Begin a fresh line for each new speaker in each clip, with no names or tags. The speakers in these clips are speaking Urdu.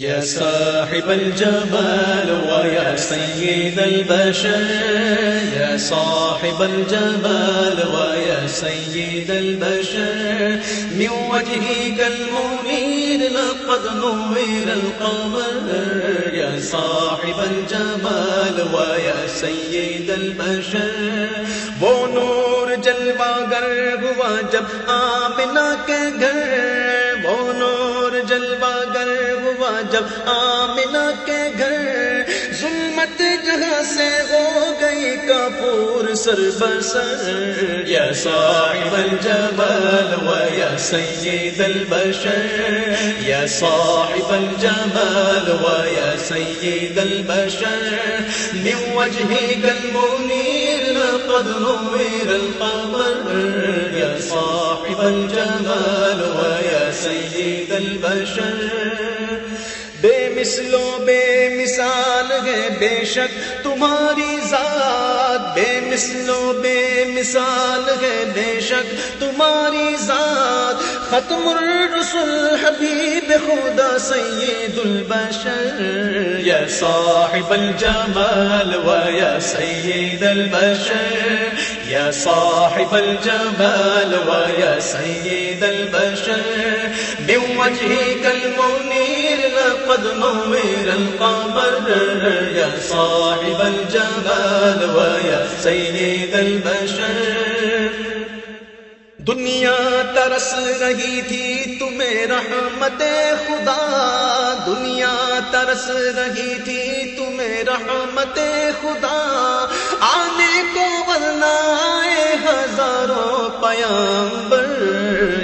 يا صاحب الجمال ويا سيد البشر، يا صاحب الجمال ويا سيد البشر. من وجهك المنير لقد نور القمر. يا صاحب الجمال ويا سيد البشر. وہ نور جلوہ گر ہوا جب آمنہ کے گھر، وہ نور جلوہ گر جب آمنہ کے گھر ظلمت جہاں سے ہو گئی کپور سر بسر یا صاحب الجمال و یا سید البشر۔ یا صاحب الجمال و یا سید البشر۔ من وجهك المنير لقد نور القمر۔ يا صاحب الجمال ويا سيد البشر۔ بے مثلو بے مثال ہے بے شک تمہاری ذات بے مثلو بے مثال ہے بے شک تمہاری ذات ختم الرسل حبیب خدا سید البشر یا صاحب الجمال و یا سید البشر یا صاحب الجمال و یا سید البشر من وجهك المنير لقد نور القمر يا صاحب الجمال ويا سيد البشر۔ دنیا ترس رہی تھی تمہیں رحمت خدا۔ دنیا ترس رہی تھی تمہیں رحمت خدا۔ آنے کو ورنہ آئے ہزاروں پیامبر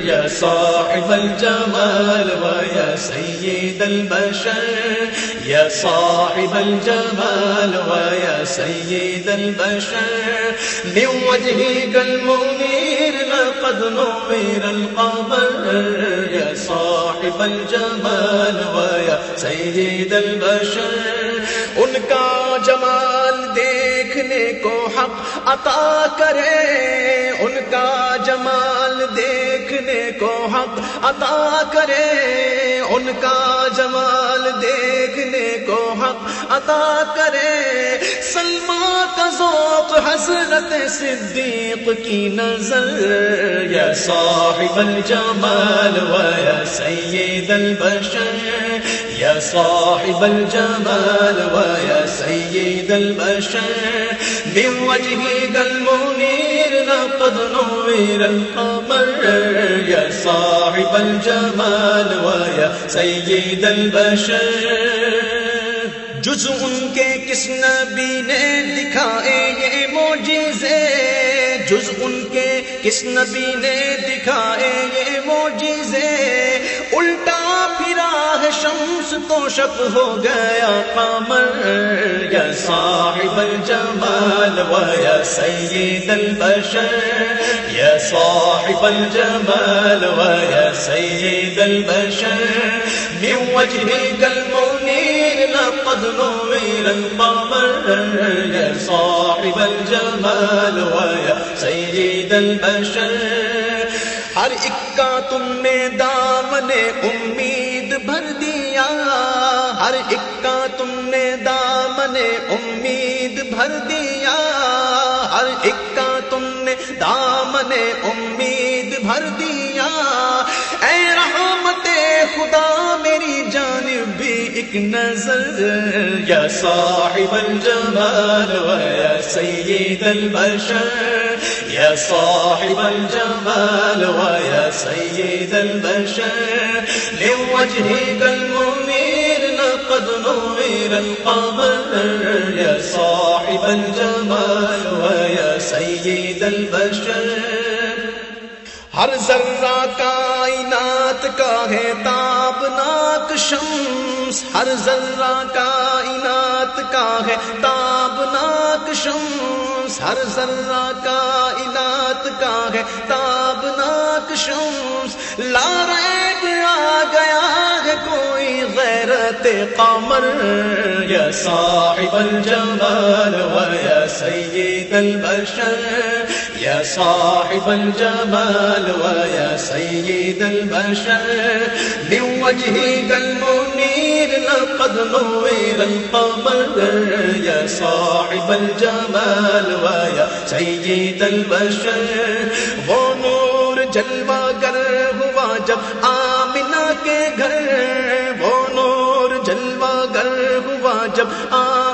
یا صاحب الجمال و یا سید البشر، یا صاحب الجمال و یا سید البشر. من وجهك المنير لقد نور القمر يا صاحب الجمال ويا سيد البشر. ان کا جمال دیکھنے کو حق عطا کرے۔ ان کا جمال دیکھنے کو حق عطا کرے۔ ان کا جمال دیکھ کو حق عطا کرے۔ سلما کا ذوق حضرت صدیق کی نظر۔ یا صاحب الجمال و یا سید البشر۔ یا صاحب الجمال و یا سید البشر۔ من وجهك المنير لقد نور القمر، يا صاحب الجمال ويا سيد البشر. جز ان کے کس نبی نے دکھائے یہ موجزے جز ان کے کس نبی نے دکھائے یہ موجزے الٹا شمس تو شک ہو گیا، قمر یا صاحب الجمال و یا سید البشر. یا صاحب الجمال و یا سید البشر. من وجهك المنير لقد نور القمر. يا صاحب الجمال ويا سيد البشر. ہر ایک کا تم نے دامن امید بھر دیا۔ ہر ایک کا تم نے دامن امید بھر دیا۔ ہر ایک کا تم نے دامن امید بھر دیا۔ ایک نظر، یا صاحب الجمال و یا سید البشر، یا صاحب الجمال و یا سید البشر لوجهك المنير لقد نور القمر يا صاحب الجمال ويا سيد البشر۔ ہر ذرہ کائنات کا ہے تابناک شمس ہر ذرہ کائنات کا ہے تابناک شمس۔ شمس ہر ذرہ کائنات کا ہے۔ تابناک شمس لا ریب آ گیا ہے۔ کوئی غیرت قمر، یا صاحب الجمال و یا سید البشر۔ یا صاحب الجمال و یا سید البشر۔ من وجهك المنير لقد نوير القمر يا صاحب الجمال ويا سيد البشر۔ وہ نور جلوہ گر ہوا جب آمنہ کے گھر۔ وہ نور جلوہ گر ہوا جب آمنہ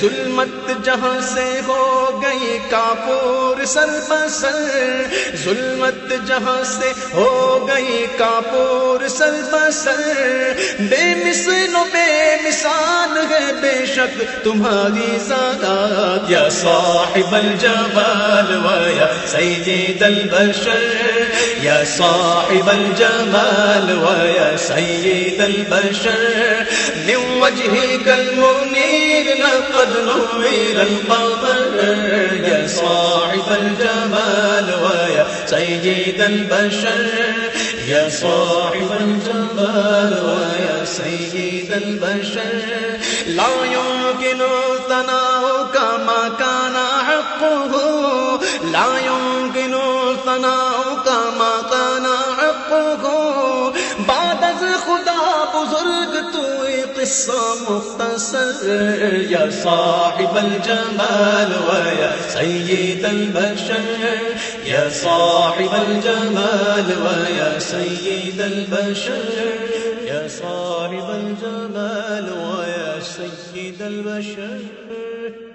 ظلمت جہاں سے ہو گئی کاپور سر بسر ظلمت جہاں سے ہو گئی کاپور سر بسر بے مثل و بے مثال ہے بے شک تمہاری سادات یا صاحب الجمال ویا سید البشر۔ یا صاحب الجمال ویا سید البشر۔ من وجهك المنير لقد نوير القمر يا صاحب الجمال ويا سيد البشر. يا صاحب الجمال ويا سيد البشر. لا يمكن ثناؤك ما كان حقه. لا يمكن ثناؤك ما كان حقه. بعد از خدا بزرگ تو قصہ مختصر یا صاحب الجمال ویا سید البشر یا صاحب الجمال ویا سید البشر یا صاحب الجمال ویا سید البشر